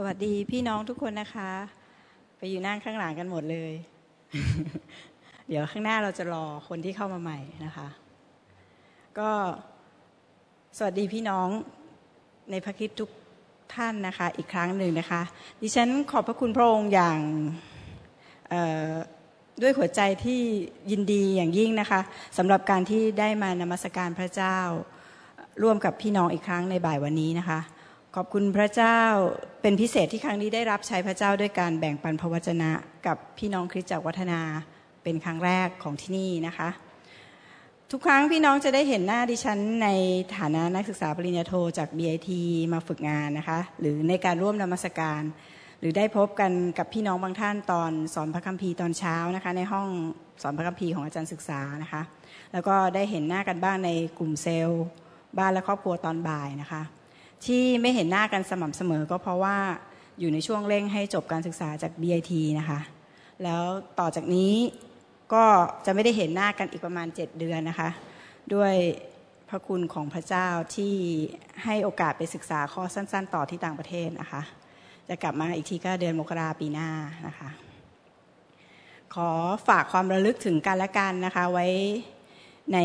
สวัสดีพี่น้องทุกคนนะคะ ไปอยู่นั่งข้างหลังกันหมดเลย เดี๋ยวข้างหน้าเราจะรอคนที่เข้ามาใหม่นะคะ ก็สวัสดีพี่น้องในพระคิดทุกท่านนะคะ อีกครั้งหนึ่งนะคะ ดิฉันขอบพระคุณพระองค์อย่างด้วยหัวใจที่ยินดีอย่างยิ่งนะคะสำหรับการที่ได้มานมัสการพระเจ้า ร่วมกับพี่น้องอีกครั้งในบ่ายวันนี้นะคะ ขอบคุณพระเจ้าเป็นพิเศษที่ครั้งนี้ได้รับใช้พระเจ้าด้วยการแบ่งปันพระวจนะ กับพี่น้องคริสตจักรวัฒนาเป็นครั้งแรกของที่นี่นะคะ ทุกครั้งพี่น้องจะได้เห็นหน้าดิฉันในฐานะนักศึกษาปริญญาโทจาก BIT มาฝึกงานนะคะ หรือในการร่วมนมัสการ หรือได้พบกันกับพี่น้องบางท่านตอนสอนพระคัมภีร์ตอนเช้านะคะ ในห้องสอนพระคัมภีร์ของอาจารย์ศึกษานะคะ แล้วก็ได้เห็นหน้ากันบ้างในกลุ่มเซลล์ บ้านและครอบครัวตอนบ่ายนะคะ ที่ไม่เห็นหน้ากันสม่ำเสมอก็เพราะว่าอยู่ในช่วงเร่งให้จบการศึกษาจาก BIT นะคะ แล้วต่อจากนี้ก็จะไม่ได้เห็นหน้ากันอีกประมาณ 7 เดือนนะคะ ด้วยพระคุณของพระเจ้าที่ให้โอกาสไปศึกษาข้อสั้น ๆ ต่อที่ต่างประเทศนะคะ จะกลับมาอีกทีก็เดือนมกราปีหน้านะคะ ขอฝากความระลึกถึงกันและกันนะคะไว้ใน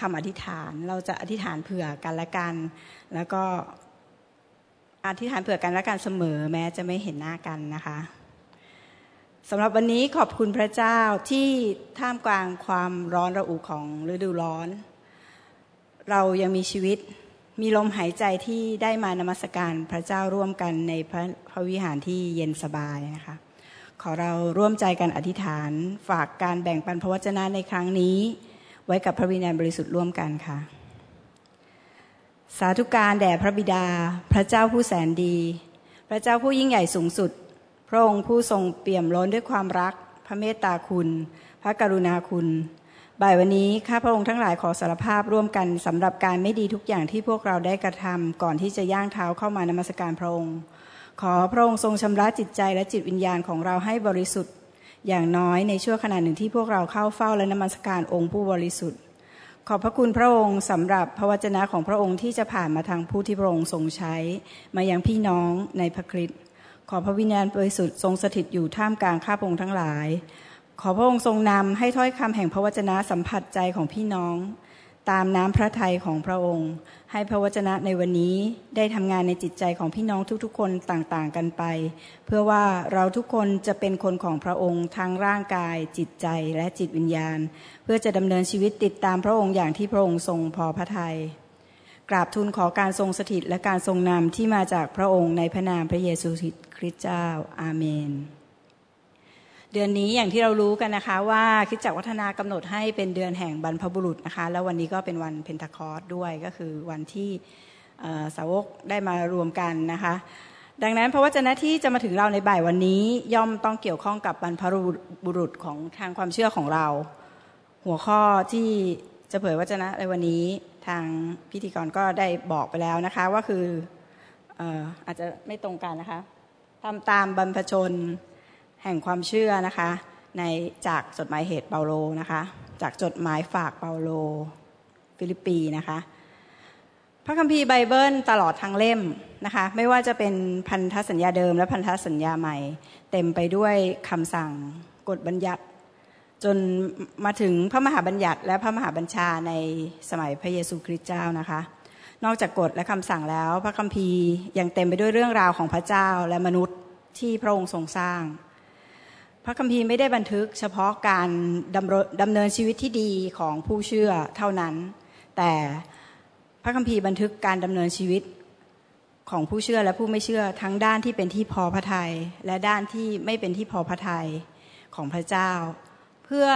คำอธิษฐานเราจะอธิษฐานเผื่อกันและกัน แล้วก็ อธิษฐานเผื่อกันและกันเสมอแม้จะไม่เห็นหน้ากันนะคะสำหรับวันนี้ขอบคุณพระเจ้าที่ท่ามกลางความร้อนระอุของฤดูร้อน เรายังมีชีวิตมีลมหายใจที่ได้มานมัสการพระเจ้าร่วมกันในพระพระวิหารที่เย็นสบายนะคะ ขอเราร่วมใจกันอธิษฐานฝากการแบ่งปันพระวจนะในครั้งนี้ ไว้กับพระวิญญาณบริสุทธิ์ร่วมกันค่ะ สาธุการแด่พระบิดา พระเจ้าผู้แสนดี พระเจ้าผู้ยิ่งใหญ่สูงสุด พระองค์ผู้ทรงเปี่ยมล้นด้วยความรัก พระเมตตาคุณ พระกรุณาคุณ บ่ายวันนี้ข้าพระองค์ทั้งหลายขอสารภาพร่วมกันสำหรับการไม่ดีทุกอย่างที่พวกเราได้กระทำก่อนที่จะย่างเท้าเข้ามานมัสการพระองค์ ขอพระองค์ทรงชำระจิตใจและจิตวิญญาณของเราให้บริสุทธิ์ อย่างน้อยในช่วงขณะหนึ่งที่พวกเราเข้าเฝ้าและนมัสการองค์ผู้บริสุทธิ์ ขอบพระคุณพระองค์สำหรับพระวจนะของพระองค์ที่จะผ่านมาทางผู้ที่พระองค์ทรงใช้ มายังพี่น้องในพระคริสต์ขอพระวิญญาณบริสุทธิ์ทรงสถิตอยู่ท่ามกลางข้าพระองค์ทั้งหลาย ขอพระองค์ทรงนำให้ถ้อยคำแห่งพระวจนะสัมผัสใจของพี่น้อง ตามน้ำพระทัยของพระองค์ ให้พระวจนะในวันนี้ได้ทำงานในจิตใจของพี่น้องทุกๆ คนต่างๆกันไป เพื่อว่าเราทุกคนจะเป็นคนของพระองค์ทางร่างกาย จิตใจและจิตวิญญาณ เพื่อจะดำเนินชีวิตติดตามพระองค์อย่างที่พระองค์ทรงพอพระทยัยกราบทูลขอการทรงสถิตและการทรงนำที่มาจากพระองค์ในพระนามพระเยซูคริสต์เจ้า อาเมน เดือนนี้อย่างที่เรารู้กันนะคะ ว่าคิดจักวัฒนากำหนดให้เป็นเดือนแห่งบรรพบุรุษนะคะ แล้ววันนี้ก็เป็นวันเพนทาคอร์สด้วยก็คือวันที่สาวกได้มารวมกันนะคะ ดังนั้นพระวจนะที่จะมาถึงเราในบ่ายวันนี้ ย่อมต้องเกี่ยวข้องกับบรรพบุรุษของทางความเชื่อของเรา หัวข้อที่จะเผยวจนะในวันนี้ทางพิธีกรก็ได้บอกไปแล้วนะคะ ว่าคืออาจจะไม่ตรงกันนะคะทำตามบรรพชน แห่งความเชื่อนะคะในจากจดหมายเหตุเปาโลนะคะจากจดหมายฝากเปาโล ฟิลิปปีนะคะพระคัมภีร์ไบเบิลตลอดทั้งเล่มนะคะไม่ว่าจะเป็นพันธสัญญาเดิมและพันธสัญญาใหม่ เต็มไปด้วยคำสั่งกฎบัญญัติ จนมาถึงพระมหาบัญญัติ และพระมหาบัญชาในสมัยพระเยซูคริสต์เจ้านะคะนอกจากกฎและคำสั่งแล้ว พระคัมภีร์ยังเต็มไปด้วยเรื่องราวของพระเจ้าและมนุษย์ที่พระองค์ทรงสร้าง พระคัมภีร์ไม่ได้บันทึกเฉพาะการดำเนินชีวิตที่ดีของผู้เชื่อเท่านั้น แต่พระคัมภีร์บันทึกการดำเนินชีวิตของผู้เชื่อและผู้ไม่เชื่อทั้งด้านที่เป็นที่พอพระทัยและด้านที่ไม่เป็นที่พอพระทัยของพระเจ้า เพื่อ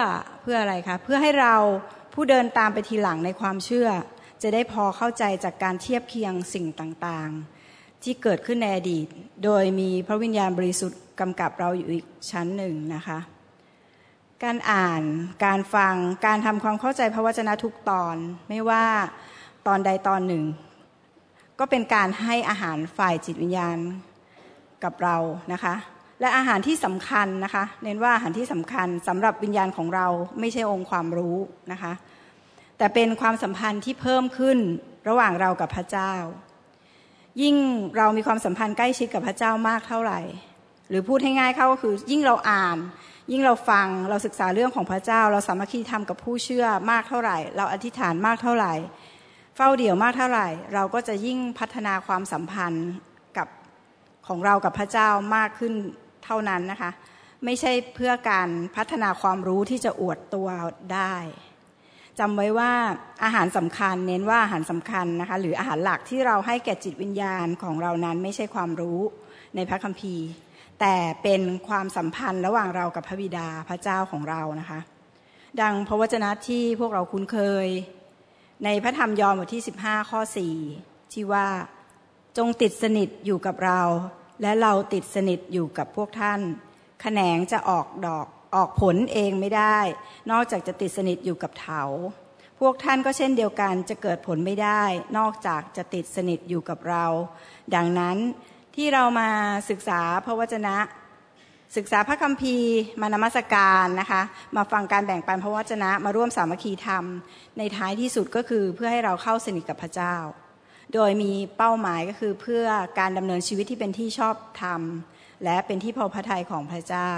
เพื่ออะไรคะเพื่อให้เราผู้เดินตามไปทีหลังในความเชื่อ จะได้พอเข้าใจจากการเทียบเคียงสิ่งต่างๆ ที่เกิดขึ้นในอดีต โดยมีพระวิญญาณบริสุทธิ์กำกับเราอยู่อีกชั้นหนึ่งนะคะ การอ่าน การฟัง การทำความเข้าใจพระวจนะทุกตอน ไม่ว่าตอนใดตอนหนึ่ง ก็เป็นการให้อาหารฝ่ายจิตวิญญาณกับเรานะคะ และอาหารที่สำคัญนะคะ เน้นว่าอาหารที่สำคัญสำหรับวิญญาณของเราไม่ใช่องค์ความรู้นะคะ แต่เป็นความสัมพันธ์ที่เพิ่มขึ้นระหว่างเรากับพระเจ้า ยิ่งเรามีความสัมพันธ์ใกล้ชิดกับพระเจ้ามากเท่าไหร่ หรือพูดให้ง่ายเข้าก็คือ ยิ่งเราอ่าน ยิ่งเราฟังเราศึกษาเรื่องของพระเจ้า เราสามัคคีทำกับผู้เชื่อมากเท่าไหร่ เราอธิษฐานมากเท่าไหร่ เฝ้าเดี่ยวมากเท่าไหร่ เราก็จะยิ่งพัฒนาความสัมพันธ์กับของเรากับพระเจ้ามากขึ้นเท่านั้นนะคะ ไม่ใช่เพื่อการพัฒนาความรู้ที่จะอวดตัวได้ จำไว้ว่าอาหารสำคัญเน้นว่าอาหารสำคัญนะคะ หรืออาหารหลักที่เราให้แก่จิตวิญญาณของเรานั้นไม่ใช่ความรู้ในพระคัมภีร์ แต่เป็นความสัมพันธ์ระหว่างเรากับพระบิดาพระเจ้าของเรานะคะ ดังพระวจนะที่พวกเราคุ้นเคย ในพระธรรมยอห์นบทที่ 15 ข้อ 4 ที่ว่าจงติดสนิทอยู่กับเรา และเราติดสนิทอยู่กับพวกท่านขแขนงจะออกดอก ออกผลเองไม่ได้ นอกจากจะติดสนิทอยู่กับเถา พวกท่านก็เช่นเดียวกันจะเกิดผลไม่ได้ นอกจากจะติดสนิทอยู่กับเรา ดังนั้นที่เรามาศึกษาพระวจนะ ศึกษาพระคัมภีร์มานมัสการนะคะ มาฟังการแบ่งปันพระวจนะมาร่วมสามัคคีธรรม ในท้ายที่สุดก็คือเพื่อให้เราเข้าสนิทกับพระเจ้า โดยมีเป้าหมายก็คือเพื่อการดำเนินชีวิตที่เป็นที่ชอบธรรม และเป็นที่พอพระทัยของพระเจ้า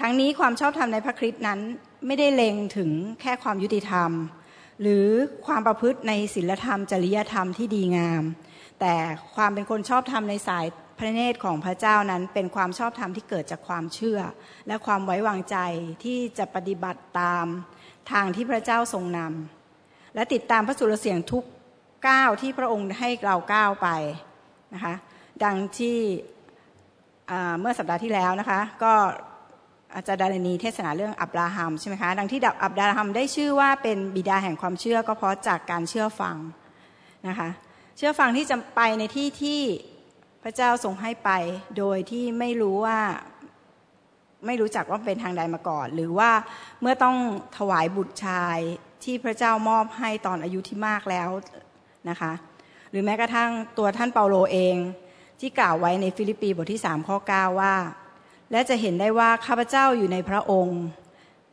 ทั้งนี้ความชอบธรรมในพระคริสต์นั้นไม่ได้เล็งถึงแค่ความยุติธรรม หรือความประพฤติในศีลธรรม จริยธรรมที่ดีงาม แต่ความเป็นคนชอบธรรมในสายพระเนตรของพระเจ้านั้นเป็นความชอบธรรมที่เกิดจากความเชื่อ และความไว้วางใจที่จะปฏิบัติตามทางที่พระเจ้าทรงนำและติดตามพระสุรเสียงทุกก้าวที่พระองค์ให้เราก้าวไปนะคะดังที่เมื่อสัปดาห์ที่แล้วนะคะ ก็ อาจารย์ดารณีเทศนาเรื่องอับราฮัมใช่ไหมคะดังที่ดับอับราฮัมได้ชื่อว่าเป็นบิดาแห่งความเชื่อก็เพราะจากการเชื่อฟังนะคะเชื่อฟังที่จะไปในที่ที่พระเจ้าทรงให้ไป โดยที่ไม่รู้ว่าไม่รู้จักว่าเป็นทางใดมาก่อน หรือว่าเมื่อต้องถวายบุตรชายที่พระเจ้ามอบให้ตอนอายุที่มากแล้วนะคะหรือแม้กระทั่งตัวท่านเปาโลเองที่กล่าวไว้ในฟิลิปปีบทที่3ข้อ9ว่า และจะเห็นได้ว่าข้าพเจ้าอยู่ในพระองค์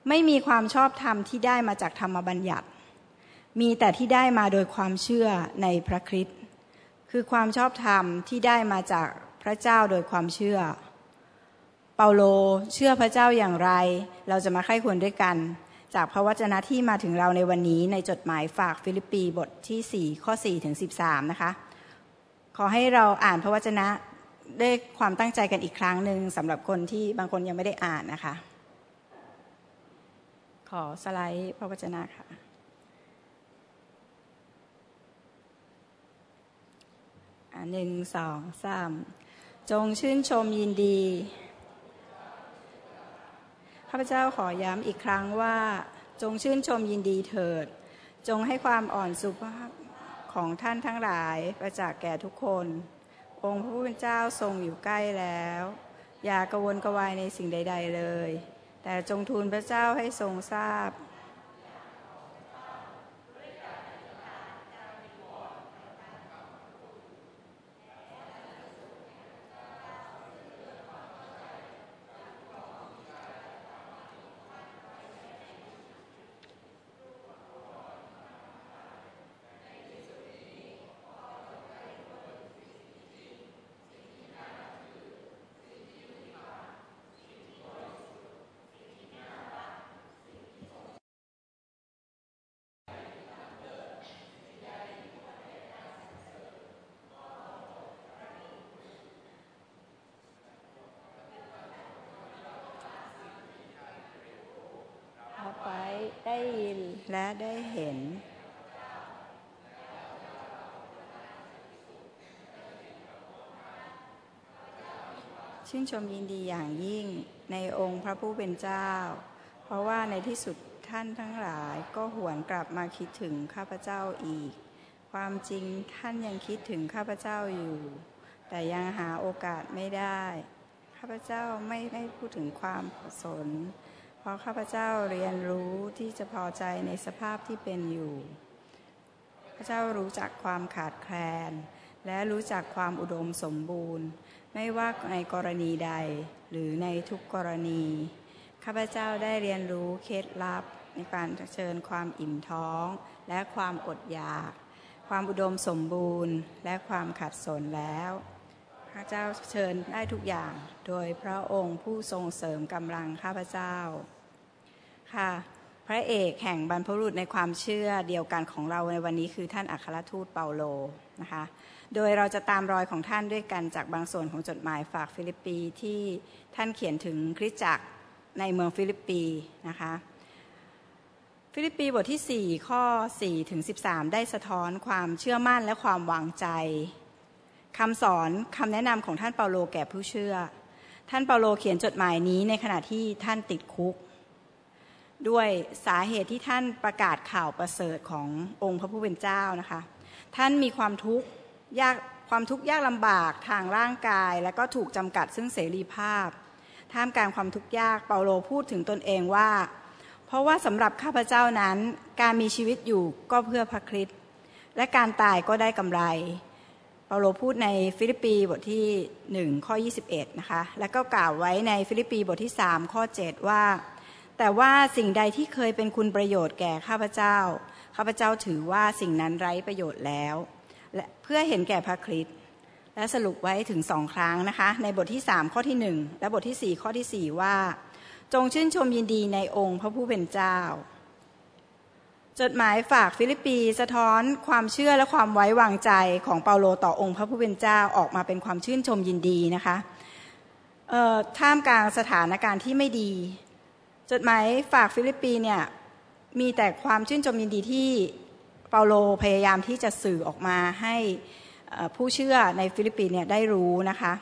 ไม่มีความชอบธรรมที่ได้มาจากธรรมบัญญัติ มีแต่ที่ได้มาโดยความเชื่อในพระคริสต์คือความชอบธรรมที่ได้มาจากพระเจ้าโดยความเชื่อ เปาโลเชื่อพระเจ้าอย่างไร เราจะมาใคร่ครวญด้วยกัน จากพระวจนะที่มาถึงเราในวันนี้ในจดหมายฝากฟิลิปปีบทที่ 4 ข้อ4ถึง13 นะคะ ขอให้เราอ่านพระวจนะ ได้ความตั้งใจกันอีกครั้งหนึ่งสำหรับคนที่บางคนยังไม่ได้อ่านนะคะ ขอสไลด์พระวจนะค่ะ หนึ่งสองสามจงชื่นชมยินดีข้าพเจ้าขอย้ำอีกครั้งว่า จงชื่นชมยินดีเถิด จงให้ความอ่อนสุภาพของท่านทั้งหลายประจักษ์แก่ทุกคน องค์พระผู้เป็นเจ้าทรงอยู่ใกล้แล้ว อย่ากระวนกระวายในสิ่งใด ๆ เลย แต่จงทูลพระเจ้าให้ทรงทราบได้ยิน และได้เห็น ชื่นชมยินดีอย่างยิ่งในองค์พระผู้เป็นเจ้า เพราะว่าในที่สุดท่านทั้งหลายก็หวนกลับมาคิดถึงข้าพเจ้าอีก ความจริงท่านยังคิดถึงข้าพเจ้าอยู่ แต่ยังหาโอกาสไม่ได้ ข้าพเจ้าไม่ได้พูดถึงความสน ราะข้าพเจ้าเรียนรู้ที่จะพอใจในสภาพที่เป็นอยู่ พระเจ้ารู้จักความขาดแคลน และรู้จักความอุดมสมบูรณ์ ไม่ว่าในกรณีใดหรือในทุกกรณี ข้าพเจ้าได้เรียนรู้เคล็ดลับในการเชิญความอิ่มท้อง และความอดอยาก ความอุดมสมบูรณ์ และความขัดสนแล้วข้าพเจ้าเผชิญได้ทุกอย่าง โดยพระองค์ผู้ทรงเสริมกำลังข้าพเจ้า ค่ะ พระเอกแห่งบรรพบุรุษในความเชื่อเดียวกันของเราในวันนี้คือท่านอัครทูตเปาโลนะคะ โดยเราจะตามรอยของท่านด้วยกันจากบางส่วนของจดหมายฝากฟิลิปปีที่ท่านเขียนถึงคริสตจักรในเมืองฟิลิปปีนะคะฟิลิปปีบทที่ 4 ข้อ4ถึง13 ได้สะท้อนความเชื่อมั่นและความวางใจคำสอนคำแนะนำของท่านเปาโลแก่ผู้เชื่อ ท่านเปาโลเขียนจดหมายนี้ในขณะที่ท่านติดคุก ด้วยสาเหตุที่ท่านประกาศข่าวประเสริฐขององค์พระผู้เป็นเจ้านะคะ ท่านมีความทุกข์ยากความทุกข์ยากลำบากทางร่างกาย และก็ถูกจำกัดซึ่งเสรีภาพ ท่ามกลางความทุกข์ยากเปาโลพูดถึงตนเองว่า เพราะว่าสำหรับข้าพเจ้านั้นการมีชีวิตอยู่ก็เพื่อพระคริสต์และการตายก็ได้กำไรเปาโลพูดในฟิลิปปีบทที่1ข้อ21นะคะแล้วก็กล่าวไว้ในฟิลิปปีบทที่3ข้อ7ว่า แต่ว่าสิ่งใดที่เคยเป็นคุณประโยชน์แก่ข้าพเจ้า ข้าพเจ้าถือว่าสิ่งนั้นไร้ประโยชน์แล้ว และเพื่อเห็นแก่พระคริสต์และสรุปไว้ถึงสองครั้งนะคะ ในบทที่สามข้อที่หนึ่งและบทที่สี่ข้อที่สี่ว่า จงชื่นชมยินดีในองค์พระผู้เป็นเจ้า จดหมายฝากฟิลิปปีสะท้อนความเชื่อและความไว้วางใจของเปาโลต่อองค์พระผู้เป็นเจ้าออกมาเป็นความชื่นชมยินดีนะคะท่ามกลางสถานการณ์ที่ไม่ดี จดหมายฝากฟิลิปปีเนี่ยมีแต่ความชื่นชมยินดีที่เปาโลพยายามที่จะสื่อออกมาให้ผู้เชื่อในฟิลิปปินส์เนี่ยได้รู้นะคะ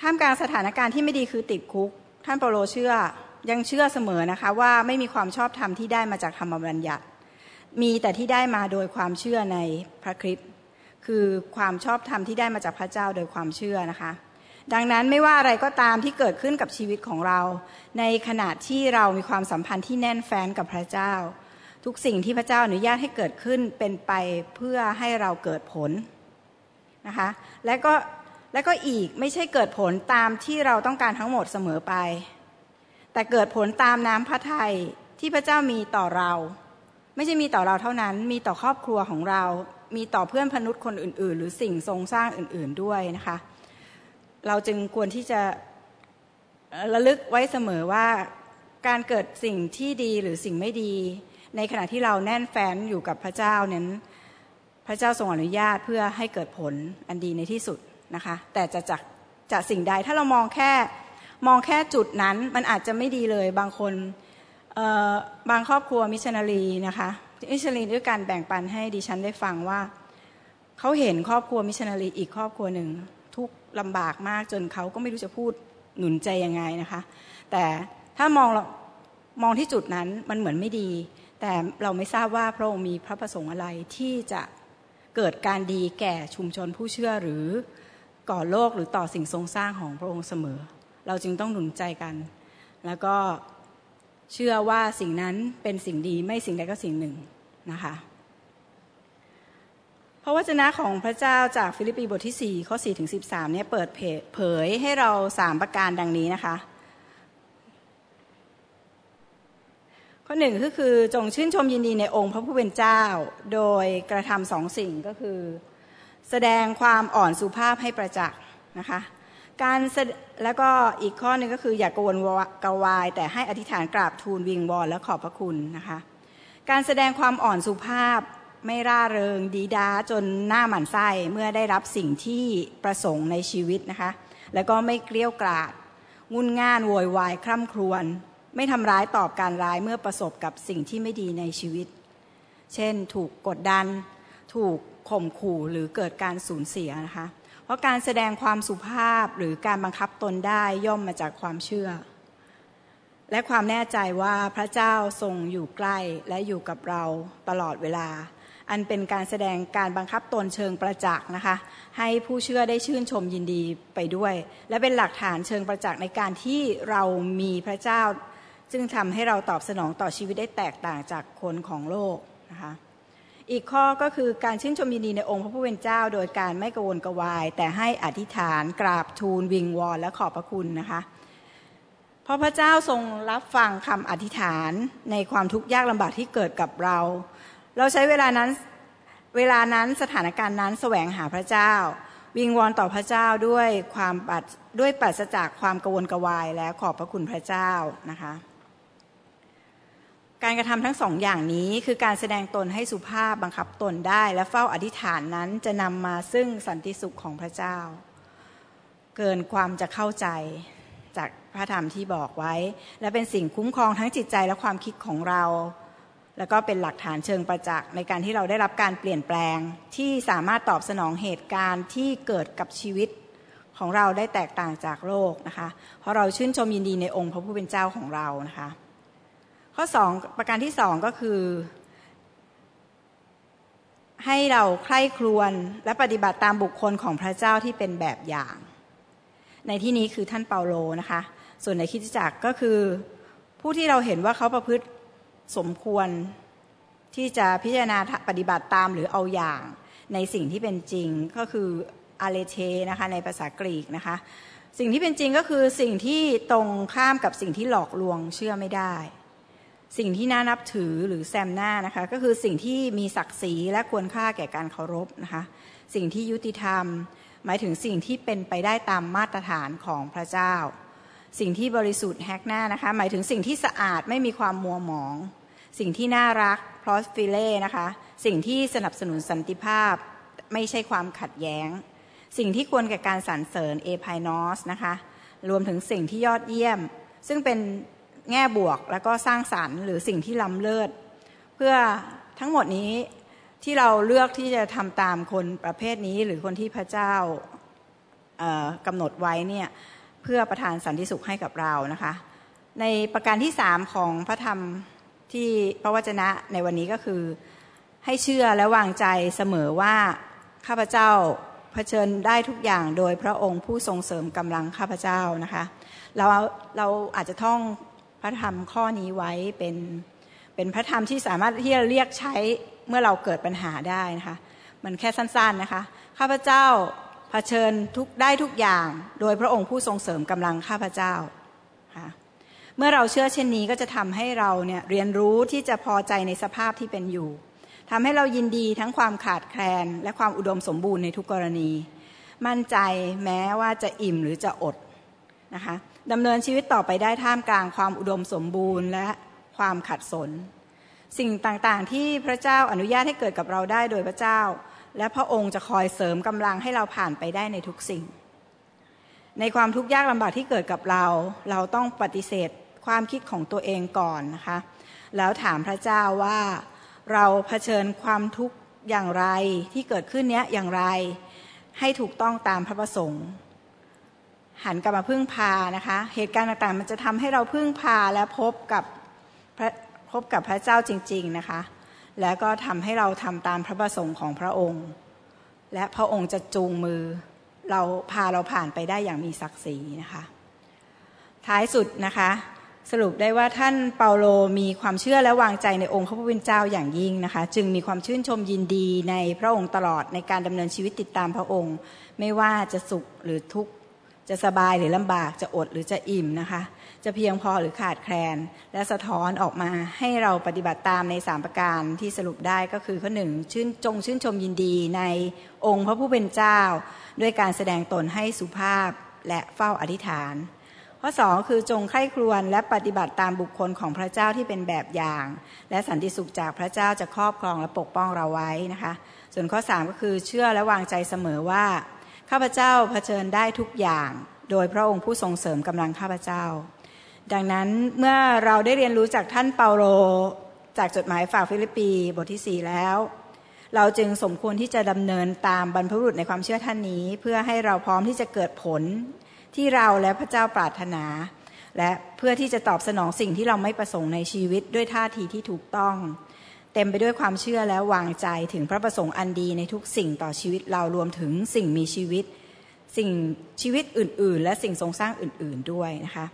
ท่ามกลางสถานการณ์ที่ไม่ดีคือติดคุก ท่านเปาโลเชื่อยังเชื่อเสมอนะคะว่าไม่มีความชอบธรรมที่ได้มาจากธรรมบัญญัติ มีแต่ที่ได้มาโดยความเชื่อในพระคริสต์คือความชอบธรรมที่ได้มาจากพระเจ้าโดยความเชื่อนะคะ ดังนั้นไม่ว่าอะไรก็ตามที่เกิดขึ้นกับชีวิตของเรา ในขณะที่เรามีความสัมพันธ์ที่แน่นแฟ้นกับพระเจ้า ทุกสิ่งที่พระเจ้าอนุญาตให้เกิดขึ้นเป็นไปเพื่อให้เราเกิดผลนะคะและก็และก็อีกไม่ใช่เกิดผลตามที่เราต้องการทั้งหมดเสมอไป แต่เกิดผลตามน้ำพระทัยที่พระเจ้ามีต่อเรา ไม่ใช่มีต่อเราเท่านั้นมีต่อครอบครัวของเรา มีต่อเพื่อนพนุษย์คนอื่น ๆ หรือสิ่งทรงสร้างอื่น ๆด้วยนะคะ เราจึงควรที่จะระลึกไว้เสมอว่าการเกิดสิ่งที่ดีหรือสิ่งไม่ดี ในขณะที่เราแน่นแฟ้นอยู่กับพระเจ้านั้นพระเจ้าทรงอนุญาตเพื่อให้เกิดผลอันดีในที่สุดนะคะ แต่จะจากจากสิ่งใดถ้าเรามองแค่มองแค่จุดนั้นมันอาจจะไม่ดีเลยบางคนบางครอบครัวมิชนารีนะคะมิชนารีด้วยการแบ่งปันให้ดิฉันได้ฟังว่าเขาเห็นครอบครัวมิชนารีอีกครอบครัวหนึ่ง ลำบากมากจนเขาก็ไม่รู้จะพูดหนุนใจยังไงนะคะ แต่ถ้ามองมองที่จุดนั้นมันเหมือนไม่ดี แต่เราไม่ทราบว่าพระองค์มีพระประสงค์อะไรที่จะเกิดการดีแก่ชุมชนผู้เชื่อหรือก่อโลกหรือต่อสิ่งทรงสร้างของพระองค์เสมอ เราจึงต้องหนุนใจกัน แล้วก็เชื่อว่าสิ่งนั้นเป็นสิ่งดีไม่สิ่งใดก็สิ่งหนึ่งนะคะ พระวจนะของพระเจ้าจากฟิลิปปีบทที่ 4 ข้อ4ถึง13เนี่ยเปิดเผยให้เราสามประการดังนี้นะคะ ข้อหนึ่งก็คือจงชื่นชมยินดีในองค์พระผู้เป็นเจ้า โดยกระทำสองสิ่งก็คือ แสดงความอ่อนสุภาพให้ประจักษ์นะคะการแล้วก็อีกข้อหนึ่งก็คืออย่ากกวนกวาย แต่ให้อธิษฐานกราบทูลวิงวอนและขอบพระคุณนะคะ การแสดงความอ่อนสุภาพ ไม่ร่าเริงดีดาจนหน้าหมันไส้เมื่อได้รับสิ่งที่ประสงค์ในชีวิตนะคะ แล้วก็ไม่เกลี้ยกล่อมงุนง่านโวยวายคร่ำครวญไม่ทำร้ายตอบการร้ายเมื่อประสบกับสิ่งที่ไม่ดีในชีวิต เช่น ถูกกดดัน ถูกข่มขู่หรือเกิดการสูญเสียนะคะ เพราะการแสดงความสุภาพหรือการบังคับตนได้ย่อมมาจากความเชื่อ และความแน่ใจว่าพระเจ้าทรงอยู่ใกล้และอยู่กับเราตลอดเวลา อันเป็นการแสดงการบังคับตนเชิงประจักษ์นะคะ ให้ผู้เชื่อได้ชื่นชมยินดีไปด้วย และเป็นหลักฐานเชิงประจักษ์ในการที่เรามีพระเจ้า ซึ่งทำให้เราตอบสนองต่อชีวิตได้แตกต่างจากคนของโลกนะคะอีกข้อก็คือการชื่นชมยินดีในองค์พระผู้เป็นเจ้า โดยการไม่กระวนกระวาย แต่ให้อธิษฐานกราบทูลวิงวอนและขอบพระคุณนะคะเพราะพระเจ้าทรงรับฟังคำอธิษฐานในความทุกข์ยากลำบากที่เกิดกับเรา เราใช้เวลานั้นเวลานั้นสถานการณ์นั้นแสวงหาพระเจ้า วิงวอนต่อพระเจ้าด้วยความปัดด้วยปัสจากความกวนกวายและขอบพระคุณพระเจ้านะคะ การกระทำทั้งสองอย่างนี้คือการแสดงตนให้สุภาพบังคับตนได้ และเฝ้าอธิษฐานนั้นจะนำมาซึ่งสันติสุขของพระเจ้า เกินความจะเข้าใจจากพระธรรมที่บอกไว้ และเป็นสิ่งคุ้มครองทั้งจิตใจและความคิดของเรา แล้วก็เป็นหลักฐานเชิงประจักษ์ในการที่เราได้รับการเปลี่ยนแปลง ที่สามารถตอบสนองเหตุการณ์ที่เกิดกับชีวิตของเราได้แตกต่างจากโลกนะคะ เพราะเราชื่นชมยินดีในองค์พระผู้เป็นเจ้าของเรานะคะ ข้อสองประการที่สองก็คือ ให้เราใคร่ครวญและปฏิบัติตามบุคคลของพระเจ้าที่เป็นแบบอย่าง ในที่นี้คือท่านเปาโลนะคะ ส่วนในคิดจักรก็คือ ผู้ที่เราเห็นว่าเขาประพฤติ สมควรที่จะพิจารณาปฏิบัติตามหรือเอาอย่างในสิ่งที่เป็นจริงก็คืออาเลเทนะคะในภาษากรีกนะคะ สิ่งที่เป็นจริงก็คือสิ่งที่ตรงข้ามกับสิ่งที่หลอกลวงเชื่อไม่ได้ สิ่งที่น่านับถือหรือแซมหน้านะคะ ก็คือสิ่งที่มีศักดิ์ศรีและควรค่าแก่การเคารพนะคะ สิ่งที่ยุติธรรม หมายถึงสิ่งที่เป็นไปได้ตามมาตรฐานของพระเจ้า สิ่งที่บริสุทธิ์แฮกหน้านะคะ หมายถึงสิ่งที่สะอาดไม่มีความมัวหมอง สิ่งที่น่ารักพลอสฟิเล่นะคะ สิ่งที่สนับสนุนสันติภาพ ไม่ใช่ความขัดแย้ง สิ่งที่ควรแก่การสรรเสริญเอพายนอสนะคะ รวมถึงสิ่งที่ยอดเยี่ยม ซึ่งเป็นแง่บวกแล้วก็สร้างสรรค์ หรือสิ่งที่ล้ำเลิศ เพื่อทั้งหมดนี้ที่เราเลือกที่จะทำตามคนประเภทนี้หรือคนที่พระเจ้ากำหนดไว้เนี่ย เพื่อประทานสันติสุขให้กับเรานะคะ ในประการที่สามของพระธรรมที่พระวจนะในวันนี้ก็คือ ให้เชื่อและวางใจเสมอว่าข้าพเจ้าเผชิญได้ทุกอย่างโดยพระองค์ผู้ทรงเสริมกำลังข้าพเจ้านะคะเราเราอาจจะท่องพระธรรมข้อนี้ไว้เป็นเป็นพระธรรมที่สามารถที่จะเรียกใช้เมื่อเราเกิดปัญหาได้นะคะ มันแค่สั้นๆนะคะ ข้าพเจ้า ผชิญทุกได้ทุกอย่าง โดยพระองค์ผู้ทรงเสริมกำลังข้าพเจ้าค่ะเมื่อเราเชื่อเช่นนี้ก็จะทำให้เราเนี่ยเรียนรู้ที่จะพอใจในสภาพที่เป็นอยู่ทำให้เรายินดีทั้งความขาดแคลน และความอุดมสมบูรณ์ในทุกกรณี มั่นใจแม้ว่าจะอิ่มหรือจะอดนะคะดำเนินชีวิตต่อไปได้ท่ามกลางความอุดมสมบูรณ์และความขัดสน สิ่งต่างๆที่พระเจ้าอนุญาตให้เกิดกับเราได้โดยพระเจ้า และพระองค์จะคอยเสริมกำลังให้เราผ่านไปได้ในทุกสิ่ง ในความทุกข์ยากลำบากที่เกิดกับเรา เราต้องปฏิเสธความคิดของตัวเองก่อนนะคะ แล้วถามพระเจ้าว่าเราเผชิญความทุกข์อย่างไรที่เกิดขึ้นเนี้ยอย่างไรให้ถูกต้องตามพระประสงค์หันกลับมาพึ่งพานะคะ เหตุการณ์ต่างๆ มันจะทำให้เราพึ่งพาและพบกับพระพบกับพระเจ้าจริง ๆนะคะ แล้วก็ทำให้เราทำตามพระประสงค์ของพระองค์ และพระองค์จะจูงมือ เราพาเราผ่านไปได้อย่างมีศักดิ์ศรีนะคะ ท้ายสุดนะคะ สรุปได้ว่าท่านเปาโลมีความเชื่อและวางใจในองค์พระผู้เป็นเจ้าอย่างยิ่งนะคะ จึงมีความชื่นชมยินดีในพระองค์ตลอดในการดำเนินชีวิตติดตามพระองค์ ไม่ว่าจะสุขหรือทุกข์จะสบายหรือลำบากจะอดหรือจะอิ่มนะคะ จะเพียงพอหรือขาดแคลน และสะท้อนออกมาให้เราปฏิบัติตามในสามประการที่สรุปได้ก็คือข้อหนึ่งชื่นจงชื่นชมยินดีในองค์พระผู้เป็นเจ้า ด้วยการแสดงตนให้สุภาพและเฝ้าอธิษฐาน ข้อสองคือจงไข้ครวญและปฏิบัติตามบุคคลของพระเจ้าที่เป็นแบบอย่าง และสันติสุขจากพระเจ้าจะครอบครองและปกป้องเราไว้นะคะ ส่วนข้อสามก็คือเชื่อและวางใจเสมอว่าข้าพเจ้าเผชิญได้ทุกอย่าง โดยพระองค์ผู้ทรงเสริมกำลังข้าพเจ้า ดังนั้นเมื่อเราได้เรียนรู้จากท่านเปาโลจากจดหมายฝากฟิลิปปีบทที่สี่แล้ว เราจึงสมควรที่จะดำเนินตามบรรพบุรุษในความเชื่อท่านนี้ เพื่อให้เราพร้อมที่จะเกิดผลที่เราและพระเจ้าปรารถนา และเพื่อที่จะตอบสนองสิ่งที่เราไม่ประสงค์ในชีวิตด้วยท่าทีที่ถูกต้อง เต็มไปด้วยความเชื่อและวางใจถึงพระประสงค์อันดีในทุกสิ่งต่อชีวิตเรารวมถึงสิ่งมีชีวิต สิ่งชีวิตอื่น ๆ และสิ่งทรงสร้างอื่น ๆด้วยนะคะ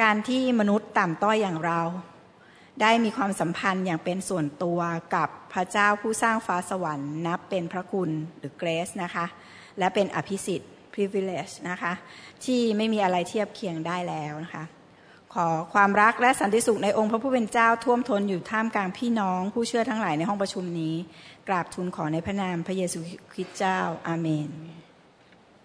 การที่มนุษย์ต่ำต้อยอย่างเรา ได้มีความสัมพันธ์อย่างเป็นส่วนตัวกับพระเจ้าผู้สร้างฟ้าสวรรค์ นับเป็นพระคุณหรือเกรสนะคะ และเป็นอภิสิทธิ์ privilege นะคะ ที่ไม่มีอะไรเทียบเคียงได้แล้วนะคะขอความรักและสันติสุขในองค์พระผู้เป็นเจ้าท่วมท้นอยู่ท่ามกลางพี่น้อง ผู้เชื่อทั้งหลายในห้องประชุมนี้ กราบทูลขอในพระนามพระเยซูคริสต์เจ้า อาเมน